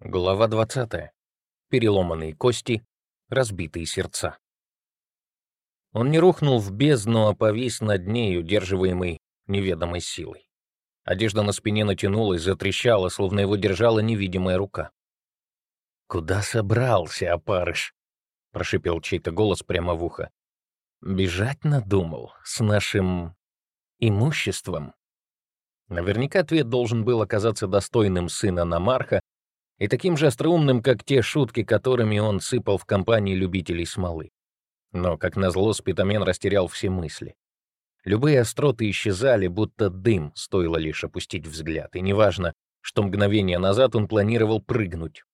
Глава 20. Переломанные кости, разбитые сердца. Он не рухнул в бездну, а повис над ней, удерживаемый неведомой силой. Одежда на спине натянулась, затрещала, словно его держала невидимая рука. «Куда собрался, опарыш?» — прошипел чей-то голос прямо в ухо. «Бежать надумал с нашим имуществом?» Наверняка ответ должен был оказаться достойным сына Намарха, и таким же остроумным, как те шутки, которыми он сыпал в компании любителей смолы. Но, как назло, Спитамен растерял все мысли. Любые остроты исчезали, будто дым, стоило лишь опустить взгляд, и неважно, что мгновение назад он планировал прыгнуть.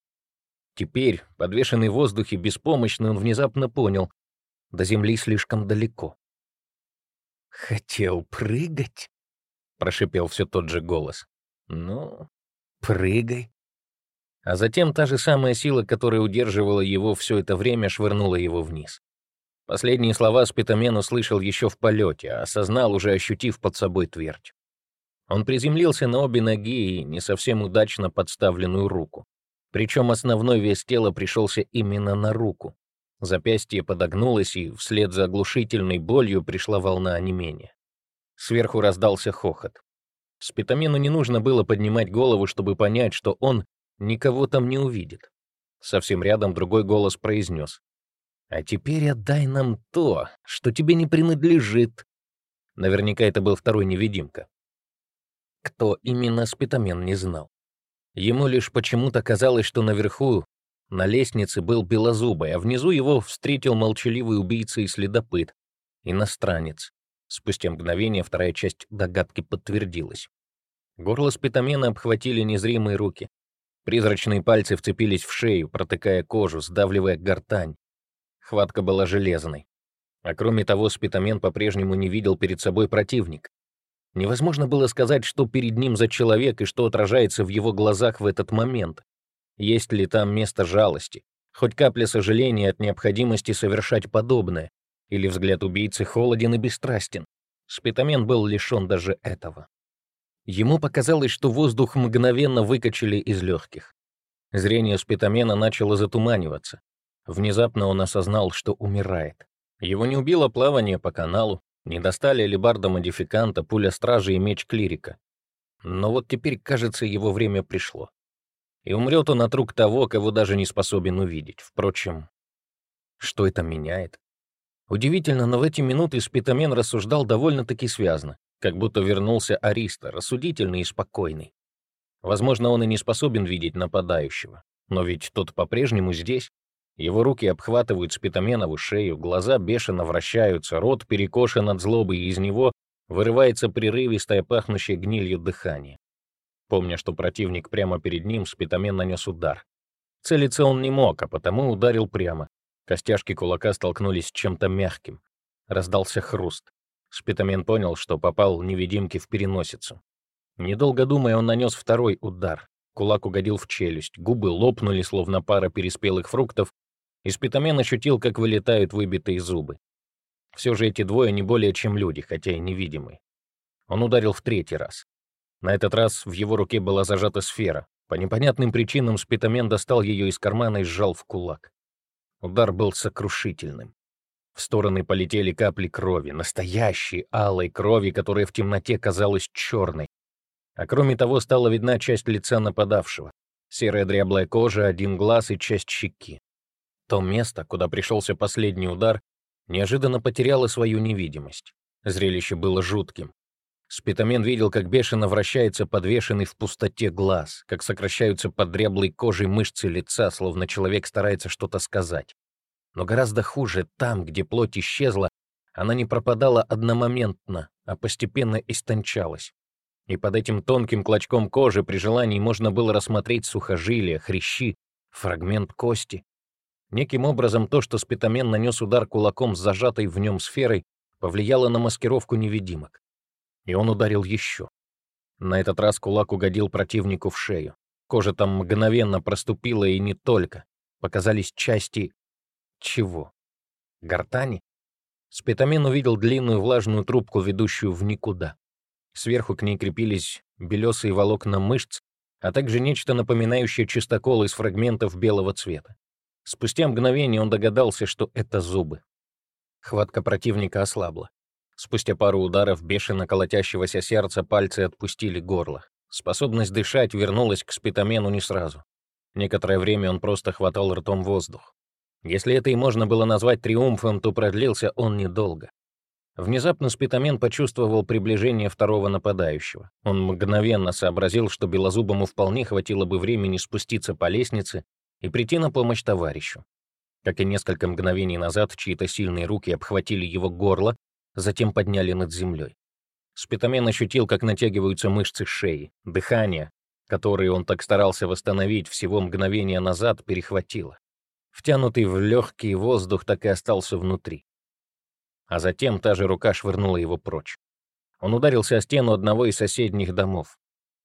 Теперь, подвешенный в воздухе, беспомощный, он внезапно понял, до земли слишком далеко. «Хотел прыгать?» — прошипел все тот же голос. «Ну, прыгай». А затем та же самая сила, которая удерживала его все это время, швырнула его вниз. Последние слова Спитамен услышал еще в полете, а осознал, уже ощутив под собой твердь. Он приземлился на обе ноги и не совсем удачно подставленную руку. Причем основной вес тела пришелся именно на руку. Запястье подогнулось, и вслед за оглушительной болью пришла волна онемения. Сверху раздался хохот. Спитамену не нужно было поднимать голову, чтобы понять, что он никого там не увидит. Совсем рядом другой голос произнес. «А теперь отдай нам то, что тебе не принадлежит». Наверняка это был второй невидимка. Кто именно Спитамен не знал. Ему лишь почему-то казалось, что наверху на лестнице был белозубый, а внизу его встретил молчаливый убийца и следопыт, иностранец. Спустя мгновение вторая часть догадки подтвердилась. Горло Спитамена обхватили незримые руки. Призрачные пальцы вцепились в шею, протыкая кожу, сдавливая гортань. Хватка была железной. А кроме того, Спитамен по-прежнему не видел перед собой противник. Невозможно было сказать, что перед ним за человек и что отражается в его глазах в этот момент. Есть ли там место жалости, хоть капля сожаления от необходимости совершать подобное, или взгляд убийцы холоден и бесстрастен. Спитамен был лишен даже этого. Ему показалось, что воздух мгновенно выкачали из легких. Зрение спитамена начало затуманиваться. Внезапно он осознал, что умирает. Его не убило плавание по каналу, не достали алибарда модификанта, пуля стражи и меч клирика. Но вот теперь, кажется, его время пришло. И умрет он от рук того, кого даже не способен увидеть. Впрочем, что это меняет? Удивительно, но в эти минуты Спитамен рассуждал довольно-таки связно как будто вернулся Ариста, рассудительный и спокойный. Возможно, он и не способен видеть нападающего, но ведь тот по-прежнему здесь. Его руки обхватывают Спитаменову шею, глаза бешено вращаются, рот перекошен от злобы, и из него вырывается прерывистое, пахнущее гнилью дыхание. Помня, что противник прямо перед ним, Спитамен нанес удар. Целиться он не мог, а потому ударил прямо. Костяшки кулака столкнулись с чем-то мягким. Раздался хруст. Спитамен понял, что попал невидимке в переносицу. Недолго думая, он нанес второй удар. Кулак угодил в челюсть, губы лопнули, словно пара переспелых фруктов, и Спитамен ощутил, как вылетают выбитые зубы. Все же эти двое не более чем люди, хотя и невидимые. Он ударил в третий раз. На этот раз в его руке была зажата сфера. По непонятным причинам Спитамен достал ее из кармана и сжал в кулак. Удар был сокрушительным. В стороны полетели капли крови, настоящей алой крови, которая в темноте казалась черной. А кроме того, стала видна часть лица нападавшего. Серая дряблая кожа, один глаз и часть щеки. То место, куда пришелся последний удар, неожиданно потеряло свою невидимость. Зрелище было жутким. Спитамен видел, как бешено вращается подвешенный в пустоте глаз, как сокращаются под дряблой кожей мышцы лица, словно человек старается что-то сказать. Но гораздо хуже, там, где плоть исчезла, она не пропадала одномоментно, а постепенно истончалась. И под этим тонким клочком кожи при желании можно было рассмотреть сухожилия, хрящи, фрагмент кости. Неким образом то, что спитамен нанес удар кулаком с зажатой в нем сферой, повлияло на маскировку невидимок. И он ударил еще. На этот раз кулак угодил противнику в шею. Кожа там мгновенно проступила, и не только. Показались части чего? Гортани? Спитамин увидел длинную влажную трубку, ведущую в никуда. Сверху к ней крепились белесые волокна мышц, а также нечто напоминающее чистокол из фрагментов белого цвета. Спустя мгновение он догадался, что это зубы. Хватка противника ослабла. Спустя пару ударов бешено колотящегося сердца пальцы отпустили горло. Способность дышать вернулась к спитамену не сразу. Некоторое время он просто хватал ртом воздух. Если это и можно было назвать триумфом, то продлился он недолго. Внезапно Спитамен почувствовал приближение второго нападающего. Он мгновенно сообразил, что Белозубому вполне хватило бы времени спуститься по лестнице и прийти на помощь товарищу. Как и несколько мгновений назад, чьи-то сильные руки обхватили его горло, затем подняли над землей. Спитамен ощутил, как натягиваются мышцы шеи, дыхание, которое он так старался восстановить всего мгновение назад, перехватило. Втянутый в легкий воздух так и остался внутри а затем та же рука швырнула его прочь. Он ударился о стену одного из соседних домов.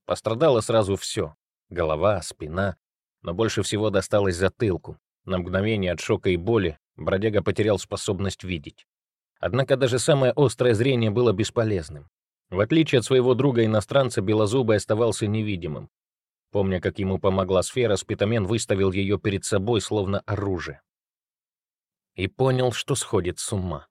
Пострадало сразу все — голова, спина, но больше всего досталось затылку. На мгновение от шока и боли бродяга потерял способность видеть. Однако даже самое острое зрение было бесполезным. В отличие от своего друга-иностранца, Белозубый оставался невидимым. Помня, как ему помогла сфера, Спитамен выставил ее перед собой, словно оружие. И понял, что сходит с ума.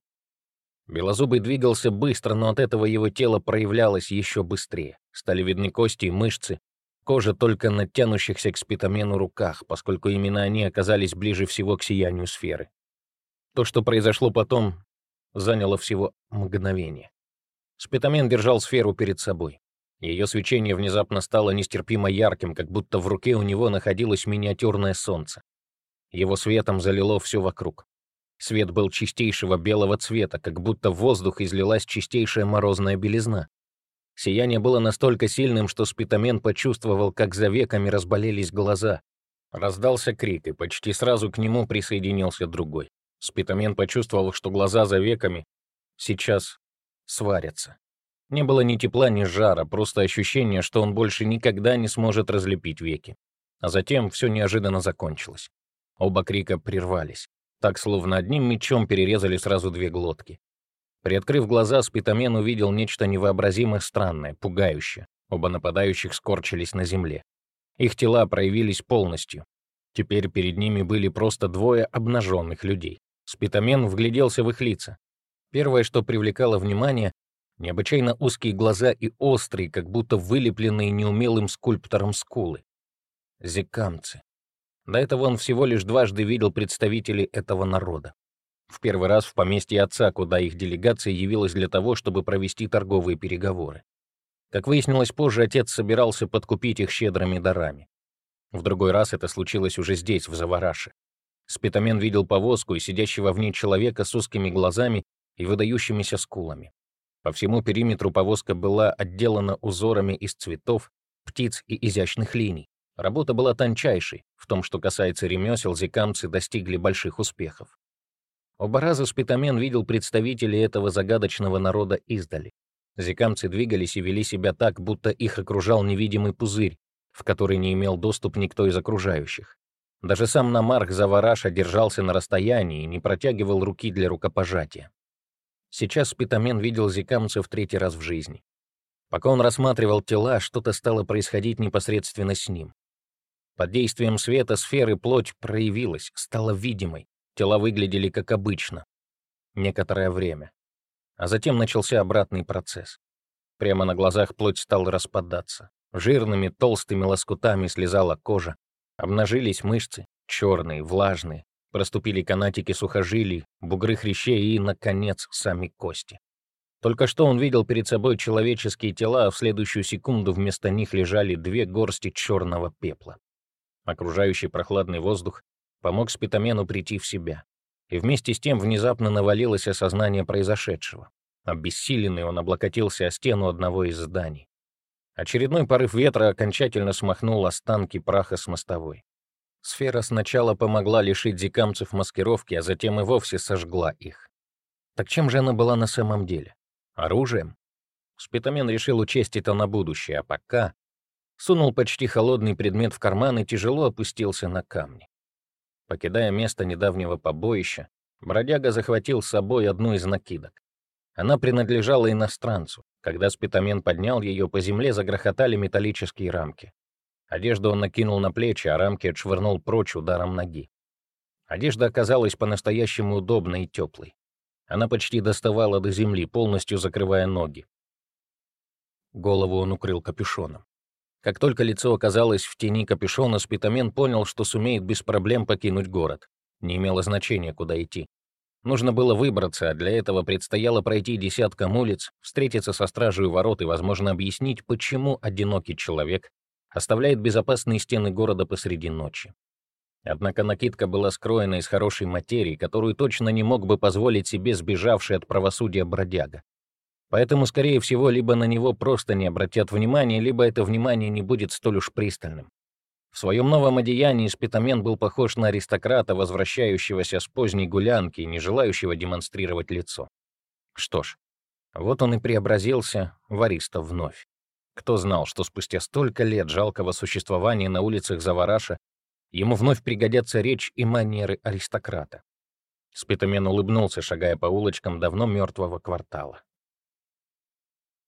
Белозубый двигался быстро, но от этого его тело проявлялось еще быстрее. Стали видны кости и мышцы, кожа только на тянущихся к спитамену руках, поскольку именно они оказались ближе всего к сиянию сферы. То, что произошло потом, заняло всего мгновение. Спитамен держал сферу перед собой. Ее свечение внезапно стало нестерпимо ярким, как будто в руке у него находилось миниатюрное солнце. Его светом залило все вокруг. Свет был чистейшего белого цвета, как будто в воздух излилась чистейшая морозная белизна. Сияние было настолько сильным, что Спитамен почувствовал, как за веками разболелись глаза. Раздался крик, и почти сразу к нему присоединился другой. Спитамен почувствовал, что глаза за веками сейчас сварятся. Не было ни тепла, ни жара, просто ощущение, что он больше никогда не сможет разлепить веки. А затем все неожиданно закончилось. Оба крика прервались так словно одним мечом перерезали сразу две глотки. Приоткрыв глаза, Спитамен увидел нечто невообразимо странное, пугающее. Оба нападающих скорчились на земле. Их тела проявились полностью. Теперь перед ними были просто двое обнаженных людей. Спитамен вгляделся в их лица. Первое, что привлекало внимание, необычайно узкие глаза и острые, как будто вылепленные неумелым скульптором скулы. Зекамцы. До этого он всего лишь дважды видел представителей этого народа. В первый раз в поместье отца, куда их делегация явилась для того, чтобы провести торговые переговоры. Как выяснилось позже, отец собирался подкупить их щедрыми дарами. В другой раз это случилось уже здесь, в Завараше. Спитамен видел повозку и сидящего в ней человека с узкими глазами и выдающимися скулами. По всему периметру повозка была отделана узорами из цветов, птиц и изящных линий. Работа была тончайшей, в том, что касается ремесел, зикамцы достигли больших успехов. Оба раза Спитамен видел представителей этого загадочного народа издали. Зикамцы двигались и вели себя так, будто их окружал невидимый пузырь, в который не имел доступ никто из окружающих. Даже сам Намарх Завараша держался на расстоянии и не протягивал руки для рукопожатия. Сейчас Спитамен видел зикамцев третий раз в жизни. Пока он рассматривал тела, что-то стало происходить непосредственно с ним. Под действием света сферы плоть проявилась, стала видимой. Тела выглядели как обычно. Некоторое время. А затем начался обратный процесс. Прямо на глазах плоть стала распадаться. Жирными, толстыми лоскутами слезала кожа. Обнажились мышцы, черные, влажные. Проступили канатики сухожилий, бугры хрящей и, наконец, сами кости. Только что он видел перед собой человеческие тела, а в следующую секунду вместо них лежали две горсти черного пепла. Окружающий прохладный воздух помог Спитамену прийти в себя. И вместе с тем внезапно навалилось осознание произошедшего. Обессиленный он облокотился о стену одного из зданий. Очередной порыв ветра окончательно смахнул останки праха с мостовой. Сфера сначала помогла лишить зикамцев маскировки, а затем и вовсе сожгла их. Так чем же она была на самом деле? Оружием? Спитамен решил учесть это на будущее, а пока сунул почти холодный предмет в карман и тяжело опустился на камни. Покидая место недавнего побоища, бродяга захватил с собой одну из накидок. Она принадлежала иностранцу. Когда спитамен поднял ее, по земле загрохотали металлические рамки. Одежду он накинул на плечи, а рамки отшвырнул прочь ударом ноги. Одежда оказалась по-настоящему удобной и теплой. Она почти доставала до земли, полностью закрывая ноги. Голову он укрыл капюшоном. Как только лицо оказалось в тени капюшона, Спитамен понял, что сумеет без проблем покинуть город. Не имело значения, куда идти. Нужно было выбраться, а для этого предстояло пройти десяткам улиц, встретиться со стражей ворот и, возможно, объяснить, почему одинокий человек оставляет безопасные стены города посреди ночи. Однако накидка была скроена из хорошей материи, которую точно не мог бы позволить себе сбежавший от правосудия бродяга. Поэтому, скорее всего, либо на него просто не обратят внимания, либо это внимание не будет столь уж пристальным. В своем новом одеянии Спитамен был похож на аристократа, возвращающегося с поздней гулянки и не желающего демонстрировать лицо. Что ж, вот он и преобразился в ариста вновь. Кто знал, что спустя столько лет жалкого существования на улицах Завараша ему вновь пригодятся речь и манеры аристократа. Спитамен улыбнулся, шагая по улочкам давно мертвого квартала.